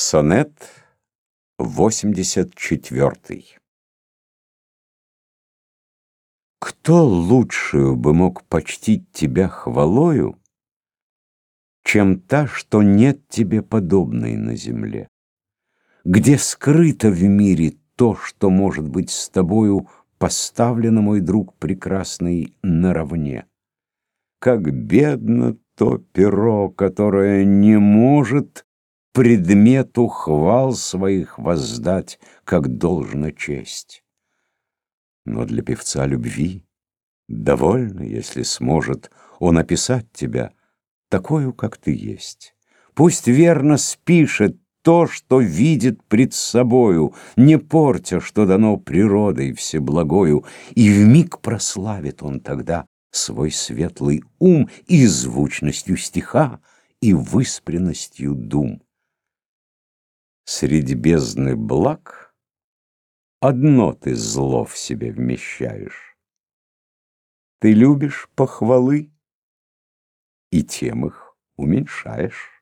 Сонет 84 Кто лучшую бы мог почтить тебя хвалою, Чем та, что нет тебе подобной на земле? Где скрыто в мире то, что может быть с тобою Поставлено, мой друг прекрасный, наравне? Как бедно то перо, которое не может предмету хвал своих воздать, как должна честь. Но для певца любви довольно, если сможет он описать тебя такую, как ты есть. Пусть верно спишет то, что видит пред собою, не портя, что дано природой всеблагою, и вмиг прославит он тогда свой светлый ум и звучностью стиха, и выспренностью дум. Среди бездны благ Одно ты зло в себе вмещаешь. Ты любишь похвалы, И тем их уменьшаешь.